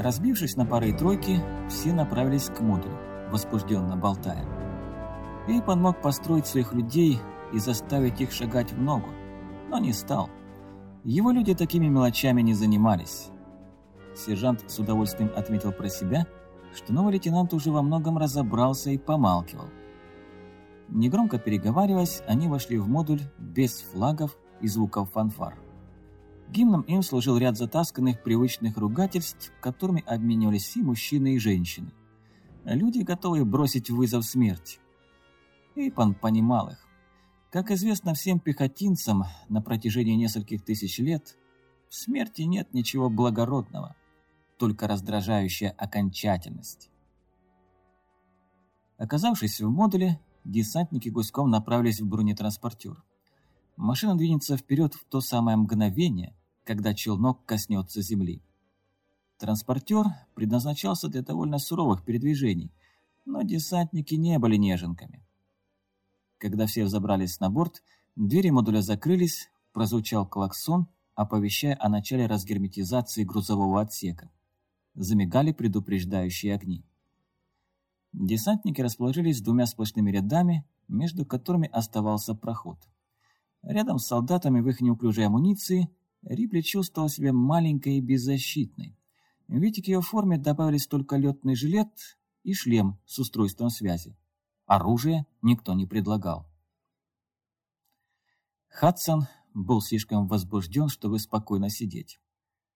Разбившись на пары и тройки, все направились к модулю, возбужденно болтая. Эйпан мог построить своих людей и заставить их шагать в ногу, но не стал. Его люди такими мелочами не занимались. Сержант с удовольствием отметил про себя, что новый лейтенант уже во многом разобрался и помалкивал. Негромко переговариваясь, они вошли в модуль без флагов и звуков фанфар. Гимном им служил ряд затасканных привычных ругательств, которыми обменивались и мужчины, и женщины. Люди, готовые бросить вызов смерти. Эйпан понимал их. Как известно всем пехотинцам на протяжении нескольких тысяч лет, в смерти нет ничего благородного, только раздражающая окончательность. Оказавшись в модуле, десантники гуськом направились в бронетранспортер. Машина двинется вперед в то самое мгновение, когда челнок коснется земли. Транспортер предназначался для довольно суровых передвижений, но десантники не были неженками. Когда все взобрались на борт, двери модуля закрылись, прозвучал клаксон, оповещая о начале разгерметизации грузового отсека. Замигали предупреждающие огни. Десантники расположились двумя сплошными рядами, между которыми оставался проход. Рядом с солдатами в их неуклюжей амуниции Рипли чувствовал себя маленькой и беззащитной. Ведь к ее форме добавились только летный жилет и шлем с устройством связи. Оружие никто не предлагал. Хадсон был слишком возбужден, чтобы спокойно сидеть.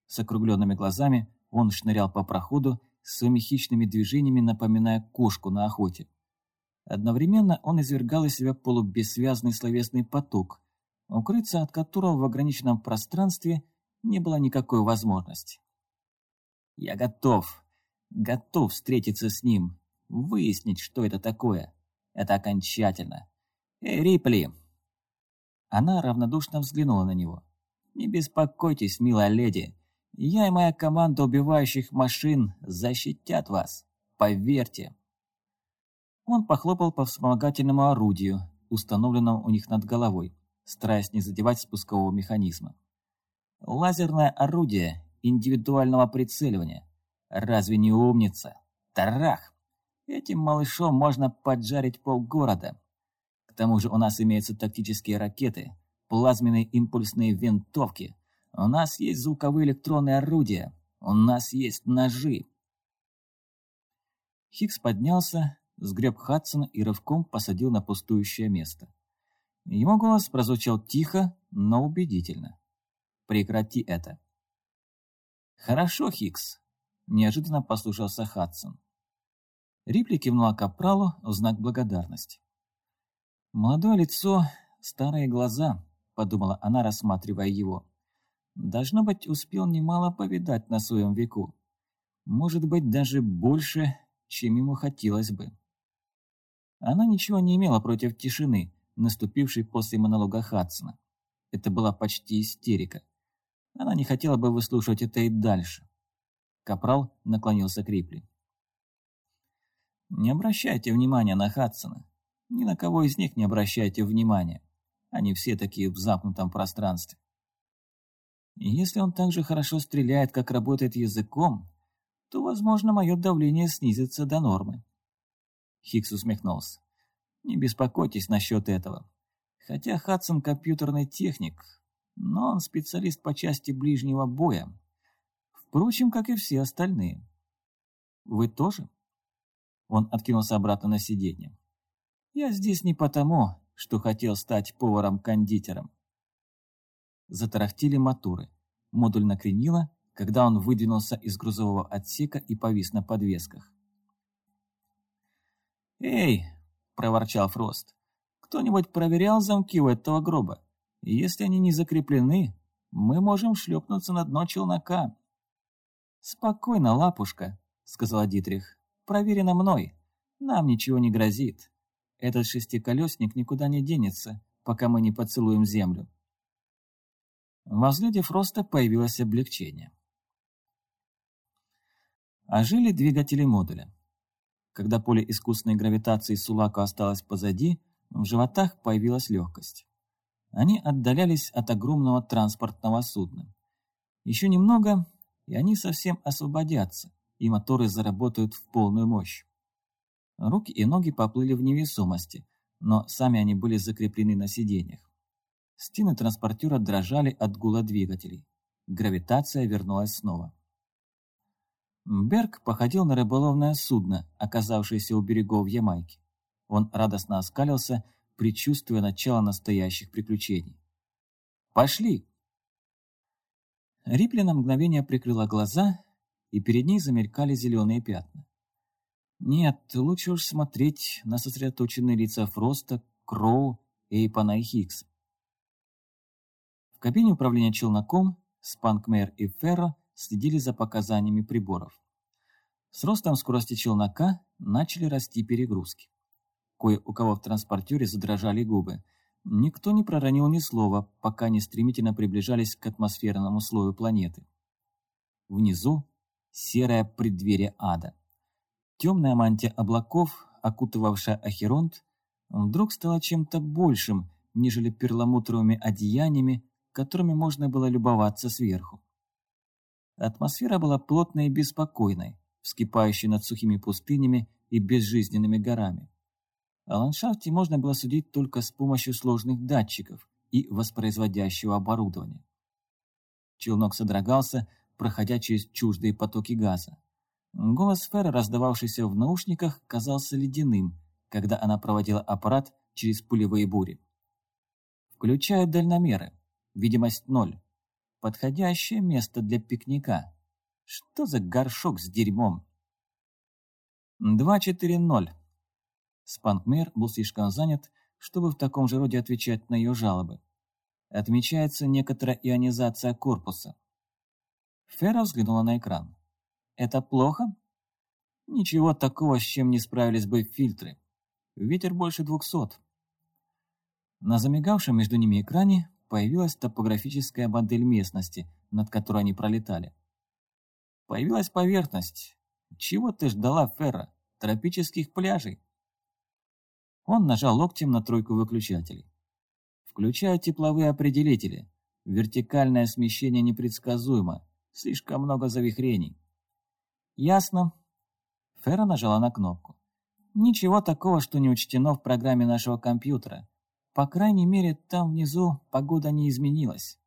С округленными глазами он шнырял по проходу, своими хищными движениями напоминая кошку на охоте. Одновременно он извергал из себя полубессвязный словесный поток, укрыться от которого в ограниченном пространстве не было никакой возможности. «Я готов, готов встретиться с ним, выяснить, что это такое. Это окончательно. Эй, Рипли!» Она равнодушно взглянула на него. «Не беспокойтесь, милая леди, я и моя команда убивающих машин защитят вас, поверьте!» Он похлопал по вспомогательному орудию, установленному у них над головой стараясь не задевать спускового механизма. Лазерное орудие индивидуального прицеливания. Разве не умница? Тарах! Этим малышом можно поджарить полгорода. К тому же у нас имеются тактические ракеты, плазменные импульсные винтовки. У нас есть звуковые электронные орудия. У нас есть ножи. Хикс поднялся, сгреб Хадсона и рывком посадил на пустующее место. Его голос прозвучал тихо, но убедительно. «Прекрати это». «Хорошо, Хикс», – неожиданно послушался Хадсон. Рипли кивнула капралу в знак благодарности. «Молодое лицо, старые глаза», – подумала она, рассматривая его. «Должно быть, успел немало повидать на своем веку. Может быть, даже больше, чем ему хотелось бы». Она ничего не имела против тишины, наступившей после монолога Хадсона. Это была почти истерика. Она не хотела бы выслушивать это и дальше. Капрал наклонился к Рипли. «Не обращайте внимания на Хадсона. Ни на кого из них не обращайте внимания. Они все такие в замкнутом пространстве. И если он так же хорошо стреляет, как работает языком, то, возможно, мое давление снизится до нормы». Хикс усмехнулся. Не беспокойтесь насчет этого. Хотя Хадсон компьютерный техник, но он специалист по части ближнего боя. Впрочем, как и все остальные. Вы тоже? Он откинулся обратно на сиденье. Я здесь не потому, что хотел стать поваром-кондитером. Затарахтели моторы. Модуль накренило, когда он выдвинулся из грузового отсека и повис на подвесках. «Эй, – проворчал Фрост. «Кто-нибудь проверял замки у этого гроба? Если они не закреплены, мы можем шлепнуться на дно челнока». «Спокойно, лапушка», – сказала Дитрих. «Проверено мной. Нам ничего не грозит. Этот шестиколесник никуда не денется, пока мы не поцелуем землю». Во взгляде Фроста появилось облегчение. Ожили двигатели модуля. Когда поле искусственной гравитации Сулака осталось позади, в животах появилась легкость. Они отдалялись от огромного транспортного судна. Еще немного, и они совсем освободятся, и моторы заработают в полную мощь. Руки и ноги поплыли в невесомости, но сами они были закреплены на сиденьях. Стены транспортера дрожали от гула двигателей. Гравитация вернулась снова. Берг походил на рыболовное судно, оказавшееся у берегов Ямайки. Он радостно оскалился, предчувствуя начало настоящих приключений. «Пошли!» Рипли на мгновение прикрыла глаза, и перед ней замелькали зеленые пятна. Нет, лучше уж смотреть на сосредоточенные лица Фроста, Кроу, Эйпана и Хиггса. В кабине управления челноком Спанкмейр и Ферро следили за показаниями приборов. С ростом скорости челнока начали расти перегрузки. Кое у кого в транспортере задрожали губы. Никто не проронил ни слова, пока они стремительно приближались к атмосферному слою планеты. Внизу серое преддверие ада. Темная мантия облаков, окутывавшая Ахеронт, вдруг стала чем-то большим, нежели перламутровыми одеяниями, которыми можно было любоваться сверху. Атмосфера была плотной и беспокойной, вскипающей над сухими пустынями и безжизненными горами. О ландшафте можно было судить только с помощью сложных датчиков и воспроизводящего оборудования. Челнок содрогался, проходя через чуждые потоки газа. Голос сферы, раздававшийся в наушниках, казался ледяным, когда она проводила аппарат через пулевые бури. Включая дальномеры. Видимость ноль. Подходящее место для пикника. Что за горшок с дерьмом? 2-4-0. Спанкмер был слишком занят, чтобы в таком же роде отвечать на ее жалобы. Отмечается некоторая ионизация корпуса. Фера взглянула на экран. Это плохо? Ничего такого, с чем не справились бы фильтры. Ветер больше двухсот. На замигавшем между ними экране появилась топографическая модель местности, над которой они пролетали. Появилась поверхность. Чего ты ждала, Ферра? Тропических пляжей? Он нажал локтем на тройку выключателей. Включаю тепловые определители. Вертикальное смещение непредсказуемо. Слишком много завихрений. «Ясно». Фера нажала на кнопку. «Ничего такого, что не учтено в программе нашего компьютера. По крайней мере, там внизу погода не изменилась».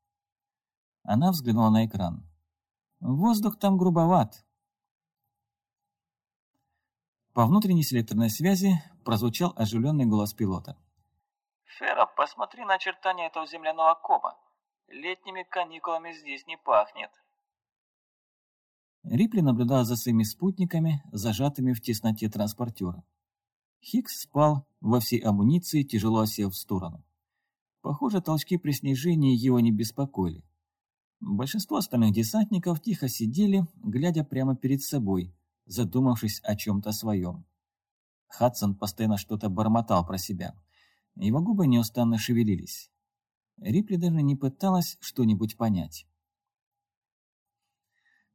Она взглянула на экран. «Воздух там грубоват». По внутренней селекторной связи прозвучал оживленный голос пилота. «Фера, посмотри на очертания этого земляного кома. Летними каникулами здесь не пахнет». Рипли наблюдал за своими спутниками, зажатыми в тесноте транспортера. Хикс спал во всей амуниции, тяжело осев в сторону. Похоже, толчки при снижении его не беспокоили. Большинство остальных десантников тихо сидели, глядя прямо перед собой, задумавшись о чем-то своем. Хадсон постоянно что-то бормотал про себя. Его губы неустанно шевелились. Рипли даже не пыталась что-нибудь понять.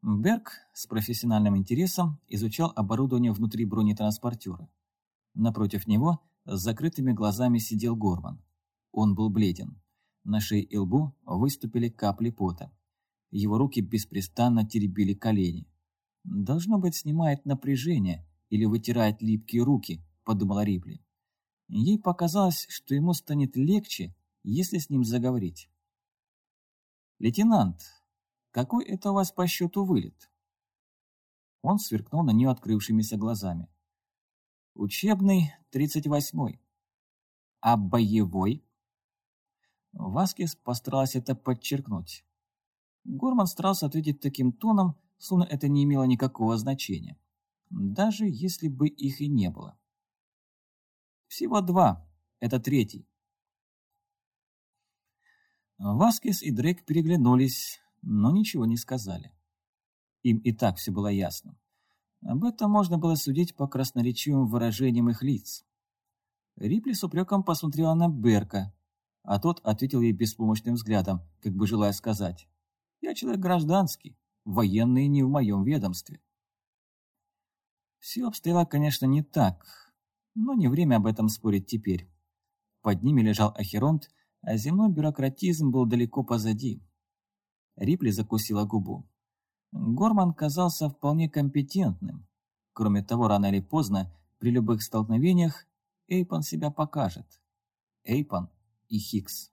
Берг с профессиональным интересом изучал оборудование внутри бронетранспортера. Напротив него с закрытыми глазами сидел Горман. Он был бледен. На шее и лбу выступили капли пота. Его руки беспрестанно теребили колени. «Должно быть, снимает напряжение или вытирает липкие руки», — подумала Рипли. Ей показалось, что ему станет легче, если с ним заговорить. «Лейтенант, какой это у вас по счету вылет?» Он сверкнул на нее открывшимися глазами. «Учебный, тридцать восьмой. А боевой?» Васкис постарался это подчеркнуть. Горман старался ответить таким тоном, словно это не имело никакого значения, даже если бы их и не было. «Всего два. Это третий». Васкис и Дрейк переглянулись, но ничего не сказали. Им и так все было ясно. Об этом можно было судить по красноречивым выражениям их лиц. Рипли с упреком посмотрела на Берка, а тот ответил ей беспомощным взглядом, как бы желая сказать, «Я человек гражданский, военные не в моем ведомстве». Все обстояло, конечно, не так, но не время об этом спорить теперь. Под ними лежал Ахеронт, а земной бюрократизм был далеко позади. Рипли закусила губу. Горман казался вполне компетентным. Кроме того, рано или поздно, при любых столкновениях, Эйпон себя покажет. Эйпон и Хикс.